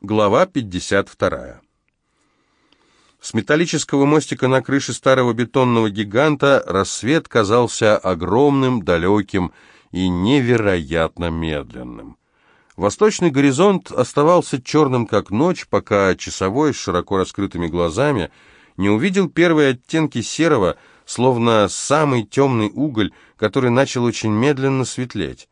Глава 52. С металлического мостика на крыше старого бетонного гиганта рассвет казался огромным, далеким и невероятно медленным. Восточный горизонт оставался черным, как ночь, пока часовой с широко раскрытыми глазами не увидел первые оттенки серого, словно самый темный уголь, который начал очень медленно светлеть.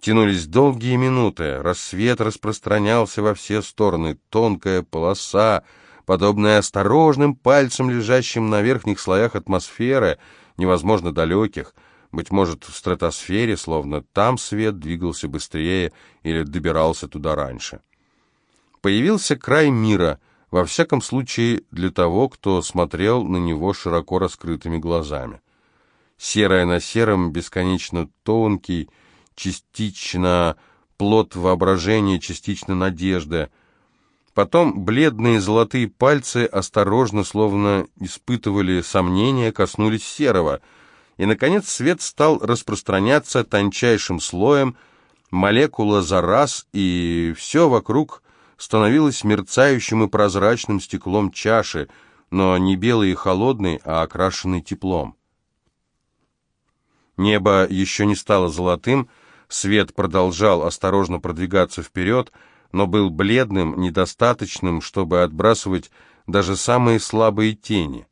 Тянулись долгие минуты, рассвет распространялся во все стороны, тонкая полоса, подобная осторожным пальцам, лежащим на верхних слоях атмосферы, невозможно далеких, быть может, в стратосфере, словно там свет двигался быстрее или добирался туда раньше. Появился край мира, во всяком случае для того, кто смотрел на него широко раскрытыми глазами. Серое на сером, бесконечно тонкий, частично плод воображения, частично надежда. Потом бледные золотые пальцы осторожно, словно испытывали сомнения, коснулись серого. И, наконец, свет стал распространяться тончайшим слоем, молекула за раз, и все вокруг становилось мерцающим и прозрачным стеклом чаши, но не белый и холодный, а окрашенный теплом. Небо еще не стало золотым, Свет продолжал осторожно продвигаться вперед, но был бледным, недостаточным, чтобы отбрасывать даже самые слабые тени.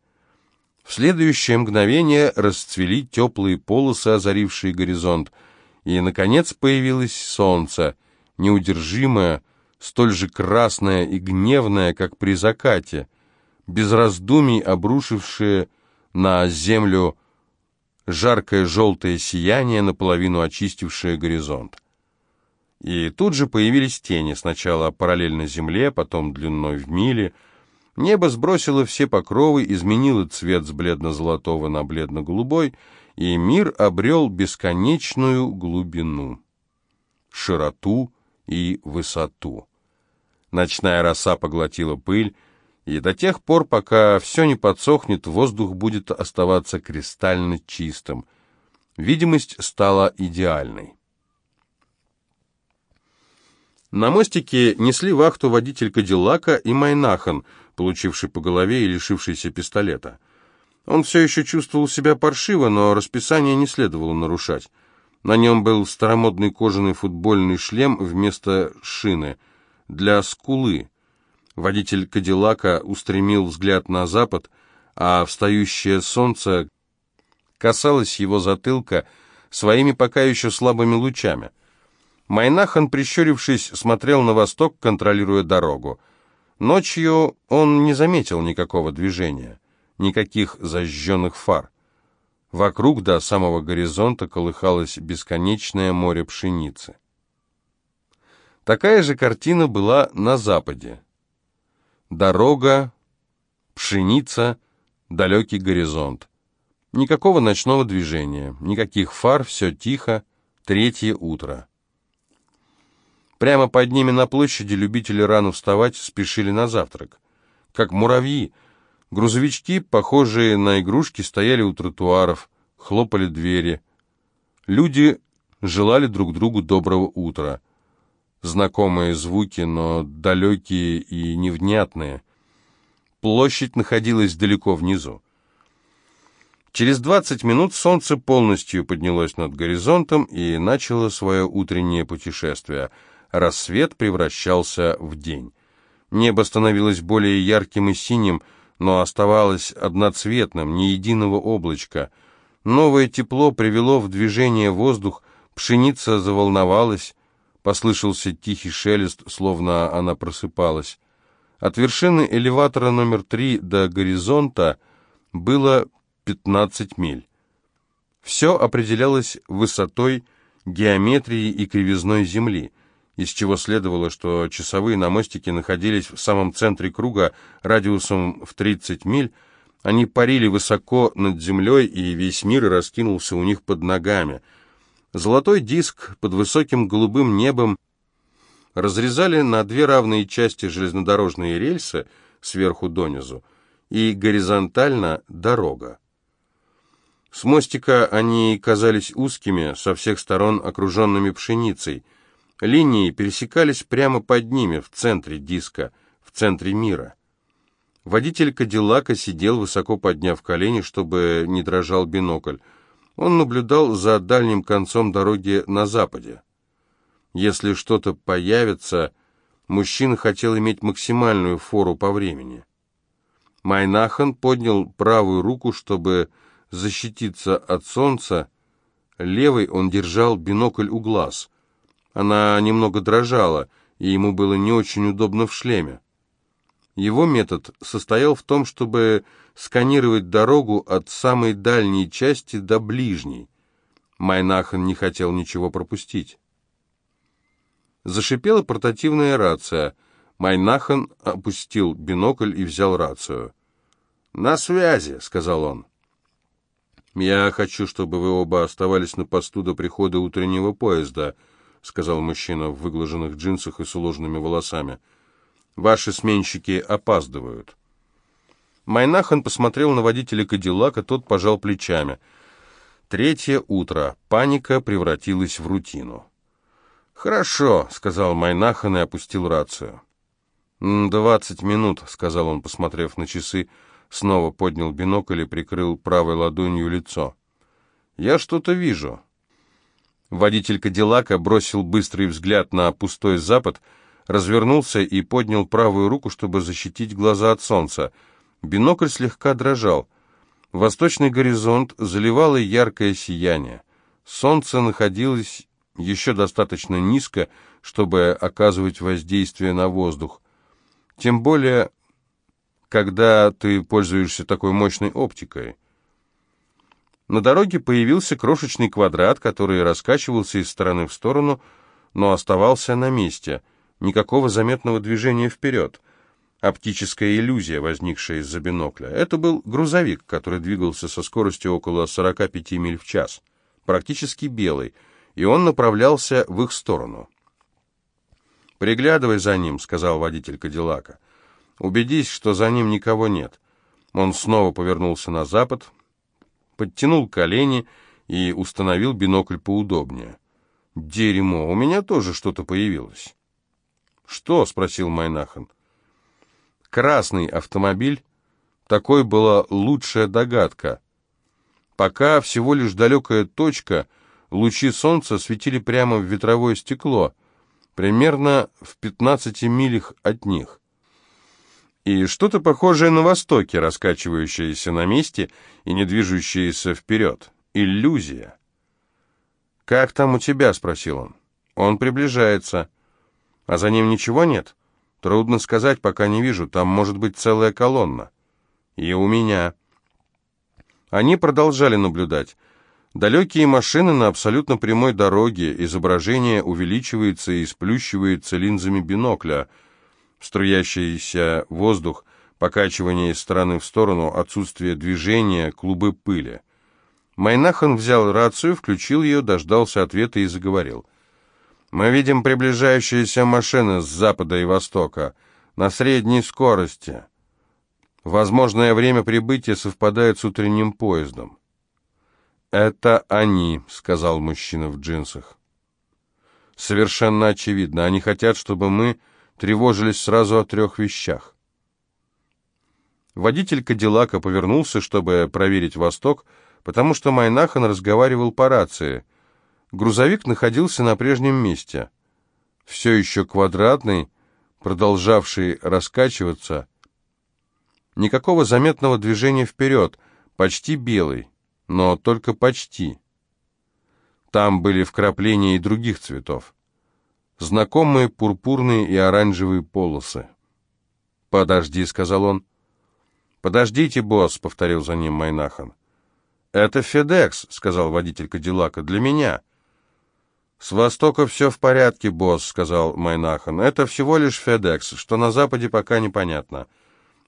В следующее мгновение расцвели теплые полосы, озарившие горизонт, и, наконец, появилось солнце, неудержимое, столь же красное и гневное, как при закате, без раздумий обрушившее на землю жаркое желтое сияние, наполовину очистившее горизонт. И тут же появились тени, сначала параллельно земле, потом длиной в мили. Небо сбросило все покровы, изменило цвет с бледно-золотого на бледно-голубой, и мир обрел бесконечную глубину, широту и высоту. Ночная роса поглотила пыль, и до тех пор, пока все не подсохнет, воздух будет оставаться кристально чистым. Видимость стала идеальной. На мостике несли вахту водитель Кадиллака и Майнахан, получивший по голове и лишившийся пистолета. Он все еще чувствовал себя паршиво, но расписание не следовало нарушать. На нем был старомодный кожаный футбольный шлем вместо шины для скулы, Водитель Кадиллака устремил взгляд на запад, а встающее солнце касалось его затылка своими пока еще слабыми лучами. Майнахан, прищурившись, смотрел на восток, контролируя дорогу. Ночью он не заметил никакого движения, никаких зажженных фар. Вокруг до самого горизонта колыхалось бесконечное море пшеницы. Такая же картина была на западе. Дорога, пшеница, далекий горизонт. Никакого ночного движения, никаких фар, все тихо, третье утро. Прямо под ними на площади любители рано вставать спешили на завтрак. Как муравьи, грузовички, похожие на игрушки, стояли у тротуаров, хлопали двери. Люди желали друг другу доброго утра знакомые звуки, но далекие и невнятные. Площадь находилась далеко внизу. Через двадцать минут солнце полностью поднялось над горизонтом и начало свое утреннее путешествие. Рассвет превращался в день. Небо становилось более ярким и синим, но оставалось одноцветным, ни единого облачка. Новое тепло привело в движение воздух, пшеница заволновалась, Послышался тихий шелест, словно она просыпалась. От вершины элеватора номер три до горизонта было 15 миль. Все определялось высотой, геометрией и кривизной Земли, из чего следовало, что часовые на мостике находились в самом центре круга радиусом в 30 миль, они парили высоко над землей, и весь мир раскинулся у них под ногами — Золотой диск под высоким голубым небом разрезали на две равные части железнодорожные рельсы сверху донизу и горизонтально дорога. С мостика они казались узкими, со всех сторон окруженными пшеницей. Линии пересекались прямо под ними, в центре диска, в центре мира. Водитель Кадиллака сидел, высоко подняв колени, чтобы не дрожал бинокль. Он наблюдал за дальним концом дороги на западе. Если что-то появится, мужчина хотел иметь максимальную фору по времени. Майнахан поднял правую руку, чтобы защититься от солнца, левой он держал бинокль у глаз. Она немного дрожала, и ему было не очень удобно в шлеме. Его метод состоял в том, чтобы сканировать дорогу от самой дальней части до ближней. Майнахан не хотел ничего пропустить. Зашипела портативная рация. Майнахан опустил бинокль и взял рацию. «На связи», — сказал он. «Я хочу, чтобы вы оба оставались на посту до прихода утреннего поезда», — сказал мужчина в выглаженных джинсах и с уложенными волосами. «Ваши сменщики опаздывают». Майнахан посмотрел на водителя Кадиллака, тот пожал плечами. Третье утро. Паника превратилась в рутину. «Хорошо», — сказал Майнахан и опустил рацию. «Двадцать минут», — сказал он, посмотрев на часы, — снова поднял бинокль и прикрыл правой ладонью лицо. «Я что-то вижу». Водитель Кадиллака бросил быстрый взгляд на пустой запад, развернулся и поднял правую руку, чтобы защитить глаза от солнца. Бинокль слегка дрожал. Восточный горизонт заливало яркое сияние. Солнце находилось еще достаточно низко, чтобы оказывать воздействие на воздух. Тем более когда ты пользуешься такой мощной оптикой. На дороге появился крошечный квадрат, который раскачивался из стороны в сторону, но оставался на месте. Никакого заметного движения вперед. Оптическая иллюзия, возникшая из-за бинокля. Это был грузовик, который двигался со скоростью около 45 миль в час. Практически белый, и он направлялся в их сторону. «Приглядывай за ним», — сказал водитель Кадиллака. Убедись, что за ним никого нет. Он снова повернулся на запад, подтянул колени и установил бинокль поудобнее. «Дерьмо, у меня тоже что-то появилось». «Что?» — спросил Майнахан. «Красный автомобиль. Такой была лучшая догадка. Пока всего лишь далекая точка, лучи солнца светили прямо в ветровое стекло, примерно в 15 милях от них» и что-то похожее на востоке, раскачивающееся на месте и не движущееся вперед. Иллюзия. «Как там у тебя?» — спросил он. «Он приближается. А за ним ничего нет? Трудно сказать, пока не вижу. Там может быть целая колонна. И у меня». Они продолжали наблюдать. Далекие машины на абсолютно прямой дороге, изображение увеличивается и сплющивается линзами бинокля — струящийся воздух, покачивание из стороны в сторону, отсутствие движения, клубы пыли. Майнахан взял рацию, включил ее, дождался ответа и заговорил. «Мы видим приближающиеся машины с запада и востока, на средней скорости. Возможное время прибытия совпадает с утренним поездом». «Это они», — сказал мужчина в джинсах. «Совершенно очевидно. Они хотят, чтобы мы тревожились сразу о трех вещах. Водитель Кадиллака повернулся, чтобы проверить восток, потому что Майнахан разговаривал по рации. Грузовик находился на прежнем месте. Все еще квадратный, продолжавший раскачиваться. Никакого заметного движения вперед, почти белый, но только почти. Там были вкрапления и других цветов знакомые пурпурные и оранжевые полосы. «Подожди», — сказал он. «Подождите, босс», — повторил за ним Майнахан. «Это Федекс», — сказал водитель Кадиллака, — «для меня». «С востока все в порядке, босс», — сказал Майнахан. «Это всего лишь Федекс, что на западе пока непонятно».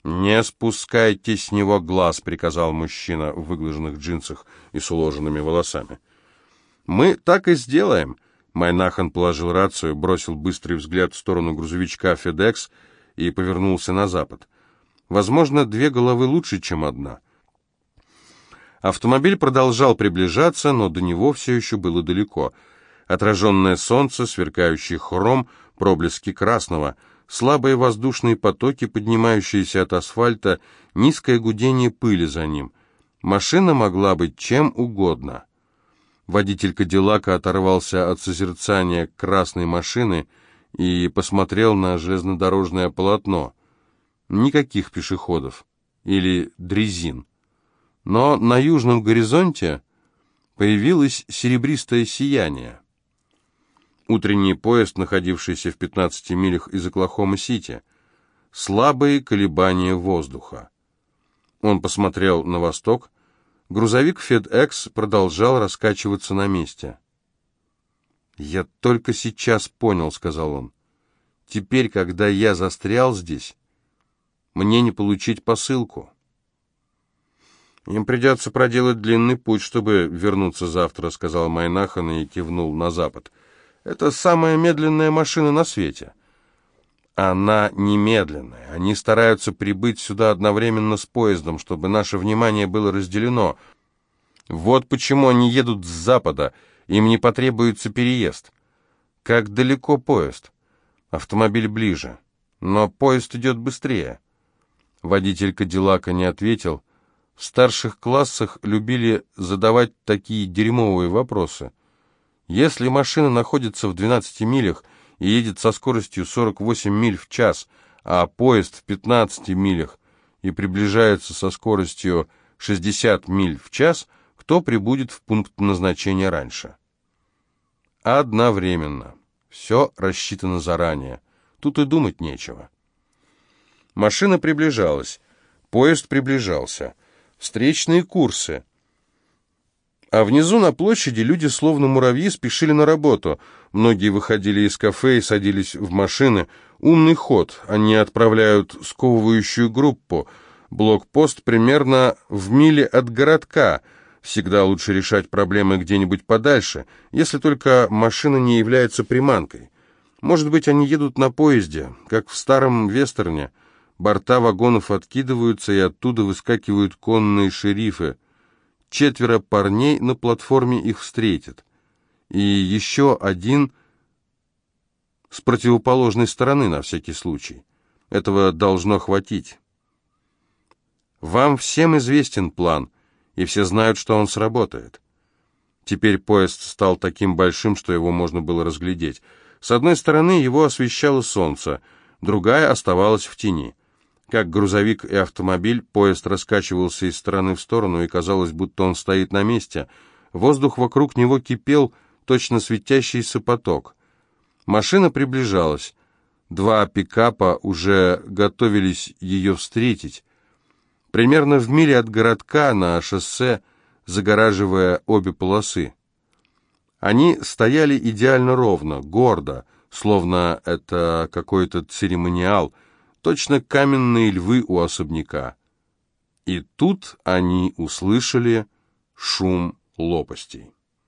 «Не спускайте с него глаз», — приказал мужчина в выглаженных джинсах и с уложенными волосами. «Мы так и сделаем», — Майнахан положил рацию, бросил быстрый взгляд в сторону грузовичка «Федекс» и повернулся на запад. Возможно, две головы лучше, чем одна. Автомобиль продолжал приближаться, но до него все еще было далеко. Отраженное солнце, сверкающий хром, проблески красного, слабые воздушные потоки, поднимающиеся от асфальта, низкое гудение пыли за ним. Машина могла быть чем угодно. Водитель Кадиллака оторвался от созерцания красной машины и посмотрел на железнодорожное полотно. Никаких пешеходов или дрезин. Но на южном горизонте появилось серебристое сияние. Утренний поезд, находившийся в 15 милях из Оклахома-Сити. Слабые колебания воздуха. Он посмотрел на восток, Грузовик FedEx продолжал раскачиваться на месте. «Я только сейчас понял», — сказал он. «Теперь, когда я застрял здесь, мне не получить посылку». «Им придется проделать длинный путь, чтобы вернуться завтра», — сказал Майнахан и кивнул на запад. «Это самая медленная машина на свете». Она немедленная. Они стараются прибыть сюда одновременно с поездом, чтобы наше внимание было разделено. Вот почему они едут с запада. Им не потребуется переезд. Как далеко поезд? Автомобиль ближе. Но поезд идет быстрее. Водитель Кадиллака не ответил. В старших классах любили задавать такие дерьмовые вопросы. Если машина находится в 12 милях, и едет со скоростью 48 миль в час, а поезд в 15 милях и приближается со скоростью 60 миль в час, кто прибудет в пункт назначения раньше? Одновременно. Все рассчитано заранее. Тут и думать нечего. Машина приближалась. Поезд приближался. Встречные курсы. А внизу на площади люди, словно муравьи, спешили на работу. Многие выходили из кафе и садились в машины. Умный ход. Они отправляют сковывающую группу. Блокпост примерно в миле от городка. Всегда лучше решать проблемы где-нибудь подальше, если только машина не является приманкой. Может быть, они едут на поезде, как в старом вестерне. Борта вагонов откидываются, и оттуда выскакивают конные шерифы. Четверо парней на платформе их встретят. И еще один с противоположной стороны на всякий случай. Этого должно хватить. Вам всем известен план, и все знают, что он сработает. Теперь поезд стал таким большим, что его можно было разглядеть. С одной стороны его освещало солнце, другая оставалась в тени. Как грузовик и автомобиль, поезд раскачивался из стороны в сторону, и казалось, будто он стоит на месте. Воздух вокруг него кипел, точно светящийся поток. Машина приближалась. Два пикапа уже готовились ее встретить. Примерно в миле от городка на шоссе, загораживая обе полосы. Они стояли идеально ровно, гордо, словно это какой-то церемониал — точно каменные львы у особняка. И тут они услышали шум лопастей.